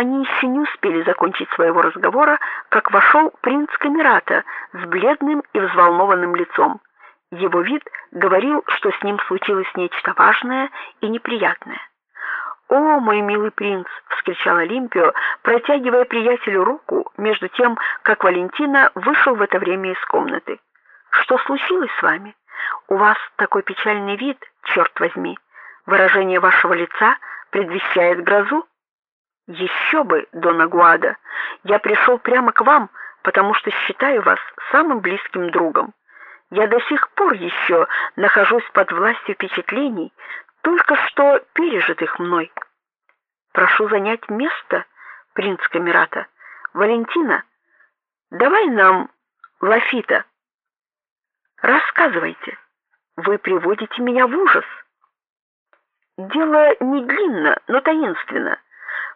Они еще не успели закончить своего разговора, как вошел принц Камерата с бледным и взволнованным лицом. Его вид говорил, что с ним случилось нечто важное и неприятное. "О, мой милый принц", вскричал Олимпио, протягивая приятелю руку, между тем, как Валентина вышел в это время из комнаты. "Что случилось с вами? У вас такой печальный вид, черт возьми. Выражение вашего лица предвещает грозу". «Еще бы, Дон Агуада. Я пришел прямо к вам, потому что считаю вас самым близким другом. Я до сих пор еще нахожусь под властью впечатлений, только что пережитых мной. Прошу занять место, принц Камерата. Валентина, давай нам лафита. Рассказывайте. Вы приводите меня в ужас. Дело не длинно, но таинственно.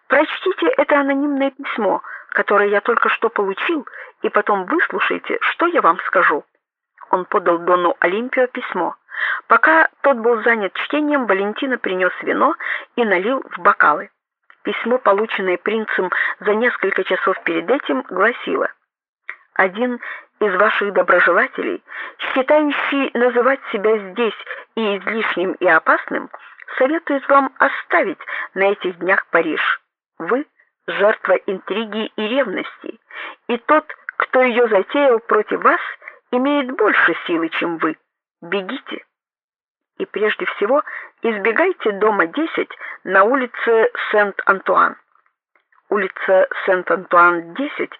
Прочтите это анонимное письмо, которое я только что получил, и потом выслушайте, что я вам скажу. Он подал Дону Олимпио письмо. Пока тот был занят чтением, Валентина принес вино и налил в бокалы. Письмо, полученное принцем за несколько часов перед этим, гласило: Один из ваших доброжелателей, считающий называть себя здесь и излишним и опасным, советует вам оставить на этих днях Париж. Вы жертва интриги и ревности, и тот, кто ее затеял против вас, имеет больше силы, чем вы. Бегите. И прежде всего, избегайте дома 10 на улице Сент-Антуан. Улица Сент-Антуан 10,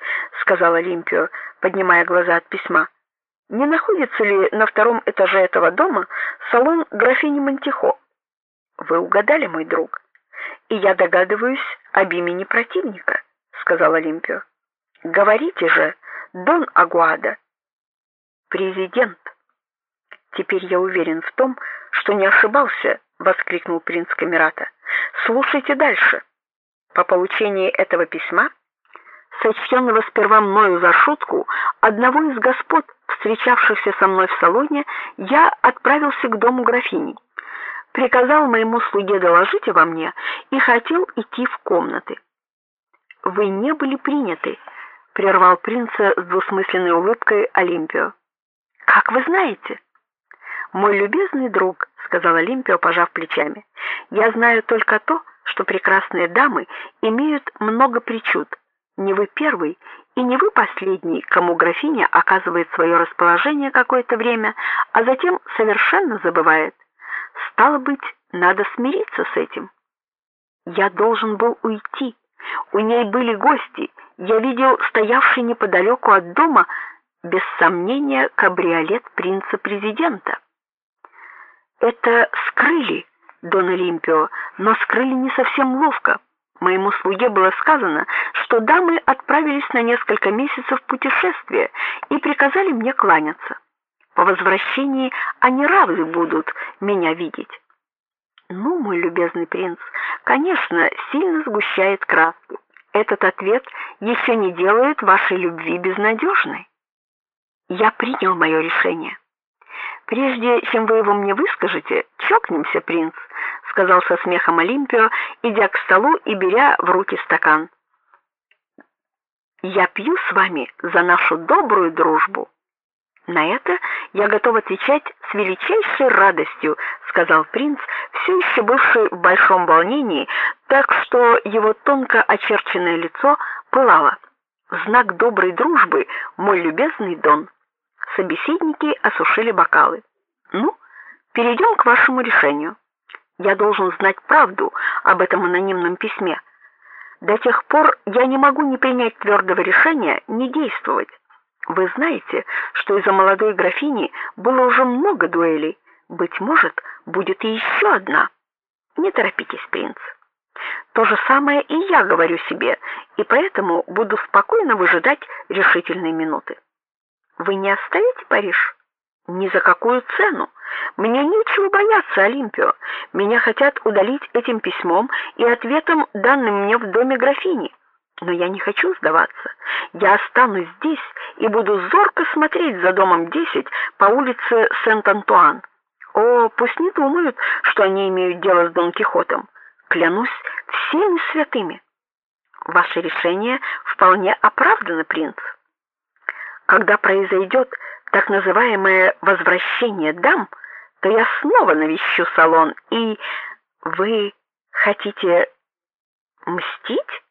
сказала Олимпио, поднимая глаза от письма. Не находится ли на втором этаже этого дома салон графини Монтихо? Вы угадали, мой друг. И я догадываюсь об имени противника, сказал Олимпио. Говорите же, Дон Агуада. Президент. Теперь я уверен в том, что не ошибался, воскликнул принц Камерата. Слушайте дальше. По получении этого письма, сочтенного сперва мною за шутку, одного из господ, встречавшихся со мной в салоне, я отправился к дому графини. Приказал моему слуге доложить обо мне и хотел идти в комнаты. Вы не были приняты, прервал принца с двусмысленной улыбкой Олимпио. Как вы знаете? Мой любезный друг, сказала Олимпио, пожав плечами. Я знаю только то, что прекрасные дамы имеют много причуд. Не вы первый и не вы последний, кому графиня оказывает свое расположение какое-то время, а затем совершенно забывает. Стало быть, надо смириться с этим. Я должен был уйти. У ней были гости. Я видел стоявший неподалеку от дома без сомнения кабриолет принца-президента. Это скрыли, Дон Олимпио, но скрыли не совсем ловко. Моему слуге было сказано, что дамы отправились на несколько месяцев в путешествие и приказали мне кланяться. По возвращении они рады будут меня видеть. Ну, мой любезный принц, конечно, сильно сгущает краски. Этот ответ еще не делает вашей любви безнадежной. Я принял мое решение. Прежде чем вы его мне выскажете, чокнемся, принц, сказал со смехом Олимпио, идя к столу и беря в руки стакан. Я пью с вами за нашу добрую дружбу. На это я готов отвечать с величайшей радостью, сказал принц, все еще бывший в большом волнении, так что его тонко очерченное лицо пылало. В знак доброй дружбы, мой любезный Дон. Собеседники осушили бокалы. Ну, перейдем к вашему решению. Я должен знать правду об этом анонимном письме. До тех пор я не могу ни принять твердого решения, ни действовать. Вы знаете, что из-за молодой графини было уже много дуэлей. Быть может, будет и еще одна. Не торопитесь, принц. То же самое и я говорю себе, и поэтому буду спокойно выжидать решительной минуты. Вы не оставите Париж? Ни за какую цену. Мне нечего бояться, Олимпио. Меня хотят удалить этим письмом и ответом, данным мне в доме графини. Но я не хочу сдаваться. Я останусь здесь и буду зорко смотреть за домом 10 по улице Сент-Антуан. О, пусть не думают, что они имеют дело с Дон Кихотом. Клянусь всеми святыми. Ваше решение вполне оправдано, принц. Когда произойдет так называемое возвращение дам, то я снова навещу салон, и вы хотите мстить?